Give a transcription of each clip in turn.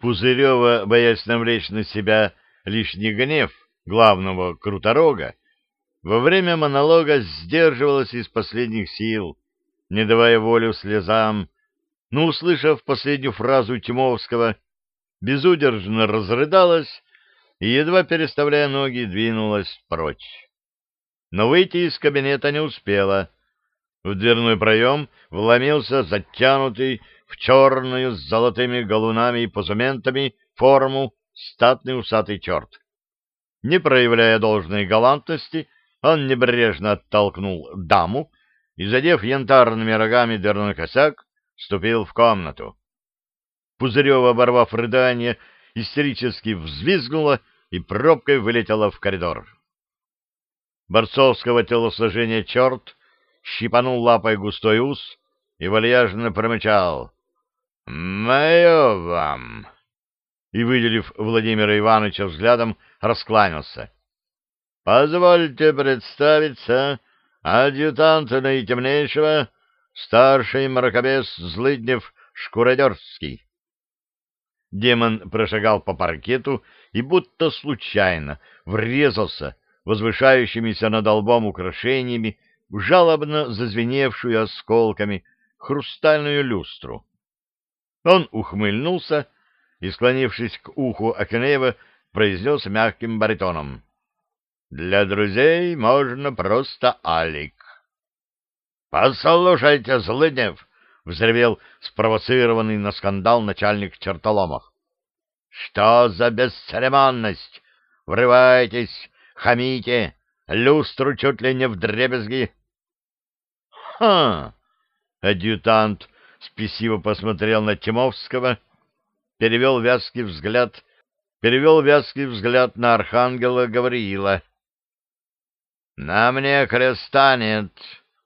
Пузырева, боясь навлечь на себя лишний гнев главного круторога, во время монолога сдерживалась из последних сил, не давая волю слезам, но, услышав последнюю фразу Тимовского, безудержно разрыдалась и, едва переставляя ноги, двинулась прочь. Но выйти из кабинета не успела. В дверной проем вломился затянутый в черную с золотыми галунами и позументами форму статный усатый черт. Не проявляя должной галантности, он небрежно оттолкнул даму и, задев янтарными рогами дверной косяк, вступил в комнату. Пузырева, оборвав рыдание, истерически взвизгнула и пробкой вылетела в коридор. Борцовского телосложения черт щипанул лапой густой ус и вальяжно промычал. «Мое вам!» И, выделив Владимира Ивановича взглядом, раскланялся. «Позвольте представиться, адъютант наитемнейшего, старший мракобес Злыднев Шкуродерский». Демон прошагал по паркету и будто случайно врезался возвышающимися над лбом украшениями в жалобно зазвеневшую осколками хрустальную люстру. Он ухмыльнулся и, склонившись к уху Акинеева, произнес мягким баритоном. — Для друзей можно просто Алик. — Послушайте, Злыднев! — взревел спровоцированный на скандал начальник чертоломов. — Что за бесцеремонность? Врывайтесь, хамите, люстру чуть ли не вдребезги. — Ха! — адъютант спесиво посмотрел на Тимовского, перевел вязкий взгляд, перевел вязкий взгляд на архангела Гавриила. — На мне креста нет,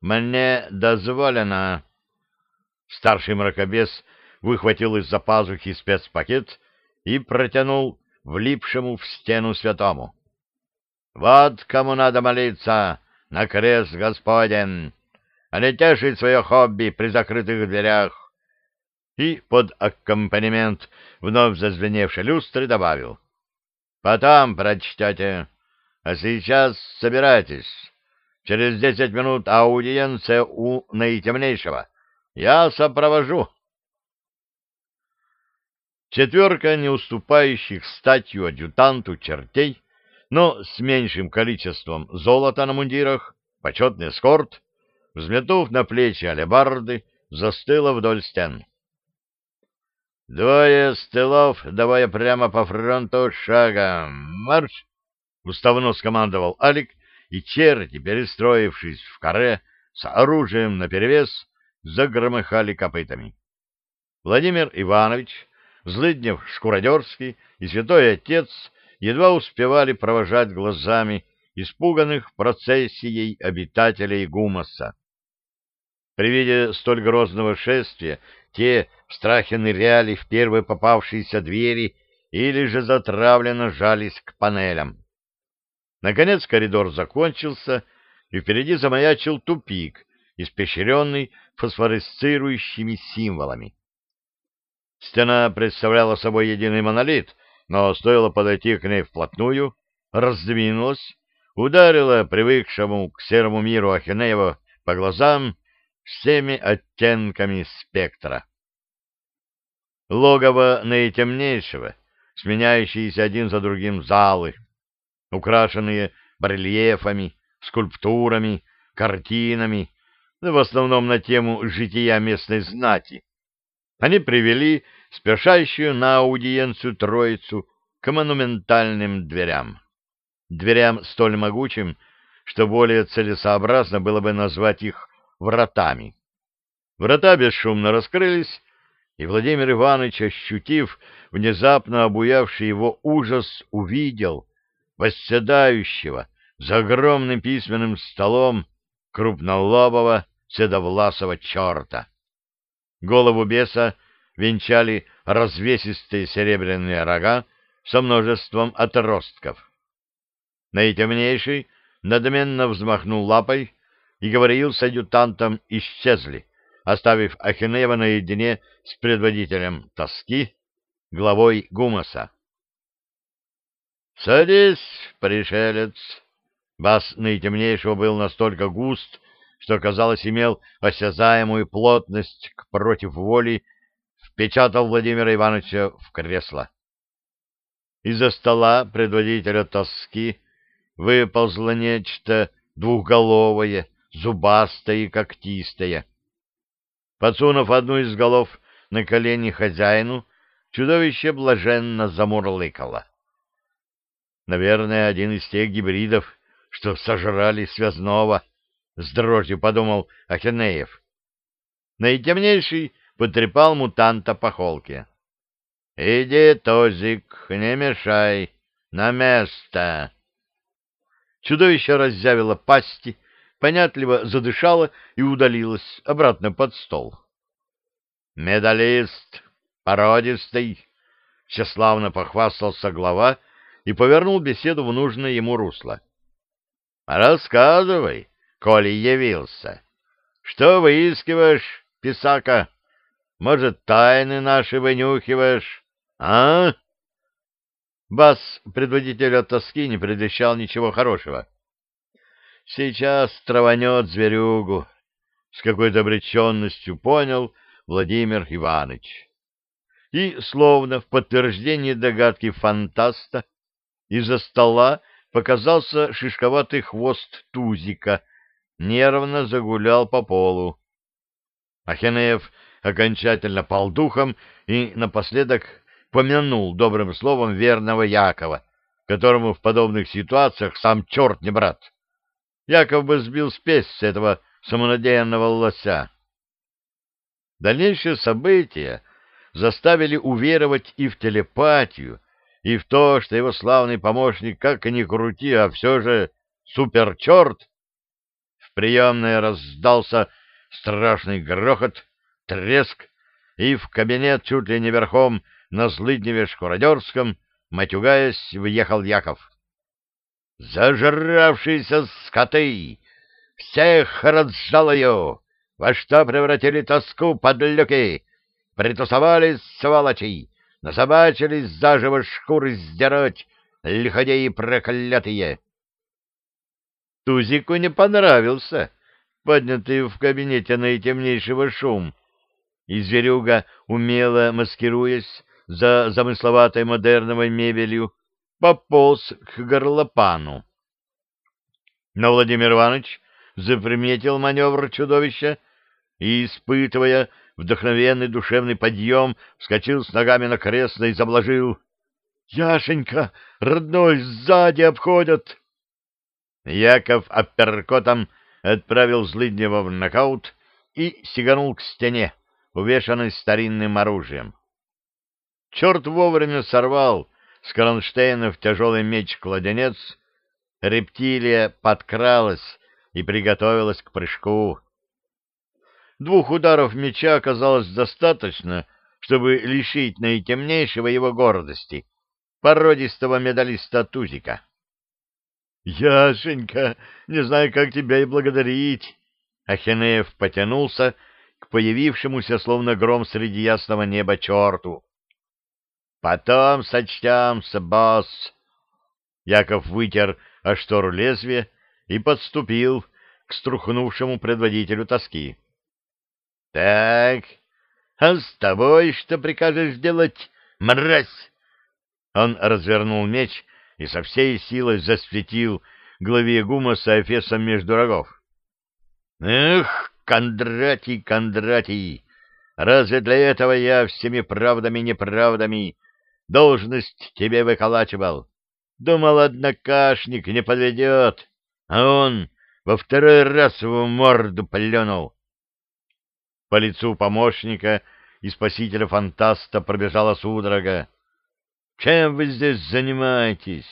мне дозволено. Старший мракобес выхватил из-за пазухи спецпакет и протянул влипшему в стену святому. — Вот кому надо молиться, на крест Господен! А не тешить свое хобби при закрытых дверях. И под аккомпанемент вновь зазвеневшей люстры добавил. Потом прочтете. А сейчас собирайтесь. Через десять минут аудиенция у наитемнейшего. Я сопровожу. Четверка не уступающих статью адъютанту чертей, но с меньшим количеством золота на мундирах, почетный эскорт взметнув на плечи алебарды, застыла вдоль стен. «Двое стылов, давая прямо по фронту шагом. Марш!» — уставно скомандовал Алик, и черти, перестроившись в каре, с оружием наперевес, загромыхали копытами. Владимир Иванович, Злыднев Шкуродерский и Святой Отец едва успевали провожать глазами испуганных процессией обитателей Гумоса. При виде столь грозного шествия те в страхе ныряли в первые попавшиеся двери или же затравленно жались к панелям. Наконец коридор закончился, и впереди замаячил тупик, испещренный фосфоресцирующими символами. Стена представляла собой единый монолит, но стоило подойти к ней вплотную, раздвинулась, ударила привыкшему к серому миру Ахинеева по глазам всеми оттенками спектра. Логово наитемнейшего, сменяющиеся один за другим залы, украшенные барельефами, скульптурами, картинами, в основном на тему жития местной знати. Они привели спешащую на аудиенцию троицу к монументальным дверям. Дверям столь могучим, что более целесообразно было бы назвать их вратами. Врата бесшумно раскрылись, и Владимир Иванович, ощутив внезапно обуявший его ужас, увидел восседающего за огромным письменным столом крупнолобого седовласого черта. Голову беса венчали развесистые серебряные рога со множеством отростков. Наитемнейший надменно взмахнул лапой, и говорил с адъютантом исчезли, оставив Ахинеева наедине с предводителем тоски, главой Гумоса. «Садись, пришелец!» Бас наитемнейшего был настолько густ, что, казалось, имел осязаемую плотность к против воли, впечатал Владимира Ивановича в кресло. Из-за стола предводителя тоски выползло нечто двухголовое, зубастое и когтистое. Подсунув одну из голов на колени хозяину, чудовище блаженно замурлыкало. Наверное, один из тех гибридов, что сожрали связного, с дрожью подумал Ахенеев. Наитемнейший потрепал мутанта по холке. — Иди, Тозик, не мешай, на место. Чудовище разъявило пасти, понятливо задышало и удалилось обратно под стол. «Медалист, породистый!» — всеславно похвастался глава и повернул беседу в нужное ему русло. «Рассказывай, коли явился. Что выискиваешь, писака? Может, тайны наши вынюхиваешь, а?» Бас предводителя тоски не предвещал ничего хорошего. «Сейчас траванет зверюгу», — с какой-то обреченностью понял Владимир Иванович. И, словно в подтверждение догадки фантаста, из-за стола показался шишковатый хвост тузика, нервно загулял по полу. Ахенеев окончательно пал духом и напоследок помянул добрым словом верного Якова, которому в подобных ситуациях сам черт не брат. Яков бы сбил спесь с этого самонадеянного лося. Дальнейшие события заставили уверовать и в телепатию, и в то, что его славный помощник, как ни крути, а все же суперчерт. В приемной раздался страшный грохот, треск, и в кабинет чуть ли не верхом на злыдневе Шкуродерском, матюгаясь, въехал Яков. «Зажравшиеся скоты! Всех разжалую! Во что превратили тоску подлюки? Притусовались, сволочи! Насобачились заживо шкуры сдирать, лиходеи проклятые!» Тузику не понравился поднятый в кабинете наитемнейшего шум, и зверюга, умело маскируясь, за замысловатой модерновой мебелью, пополз к горлопану. Но Владимир Иванович заприметил маневр чудовища и, испытывая вдохновенный душевный подъем, вскочил с ногами на кресло и заблажил. — Яшенька, родной, сзади обходят! Яков апперкотом отправил Злыднева в нокаут и сиганул к стене, увешанной старинным оружием. Черт вовремя сорвал с кронштейнов тяжелый меч-кладенец, рептилия подкралась и приготовилась к прыжку. Двух ударов меча оказалось достаточно, чтобы лишить наитемнейшего его гордости, породистого медалиста Тузика. — Яшенька, не знаю, как тебя и благодарить. Ахенеев потянулся к появившемуся, словно гром среди ясного неба, черту. Потом сочтемся, босс. Яков вытер о штору лезвие и подступил к струхнувшему предводителю тоски. — Так, а с тобой что прикажешь делать, мразь? Он развернул меч и со всей силой засветил главе Гумаса Эфесом между рогов. — Эх, Кондратий, Кондратий, разве для этого я всеми правдами-неправдами должность тебе выколачивал. Думал, однокашник не подведет, а он во второй раз в морду плюнул. По лицу помощника и спасителя-фантаста пробежала судорога. «Чем вы здесь занимаетесь?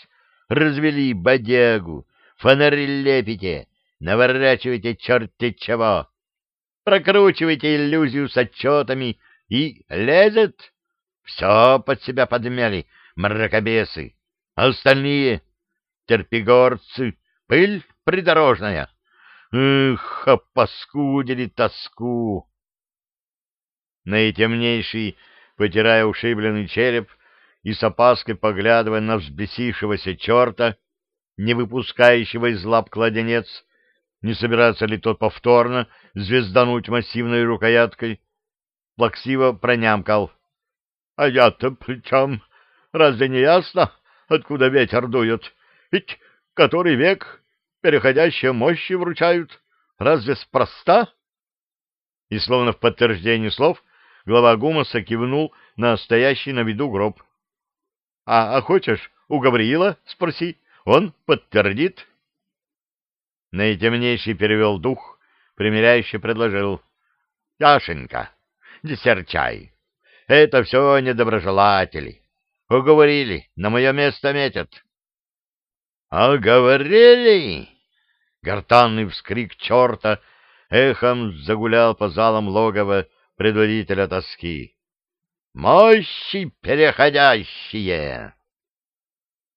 Развели бодягу, фонари лепите, наворачиваете черти чего, прокручиваете иллюзию с отчетами и лезет?» Все под себя подмяли, мракобесы. А остальные — терпигорцы, пыль придорожная. Эх, опаскудили тоску! Наитемнейший потирая ушибленный череп и с опаской поглядывая на взбесившегося черта, не выпускающего из лап кладенец, не собирается ли тот повторно звездануть массивной рукояткой, плаксиво пронямкал. — А я-то при чем? Разве не ясно, откуда ветер дует? Ведь который век переходящие мощи вручают. Разве спроста? И словно в подтверждение слов глава Гумоса кивнул на стоящий на виду гроб. — А, а хочешь, у Гавриила спроси, он подтвердит. Наитемнейший перевел дух, примиряюще предложил. — Яшенька, десерчай, это все недоброжелатели. Уговорили, на мое место метят. — А говорили? Гортанный вскрик черта эхом загулял по залам логова предводителя тоски. «Мощи переходящие!»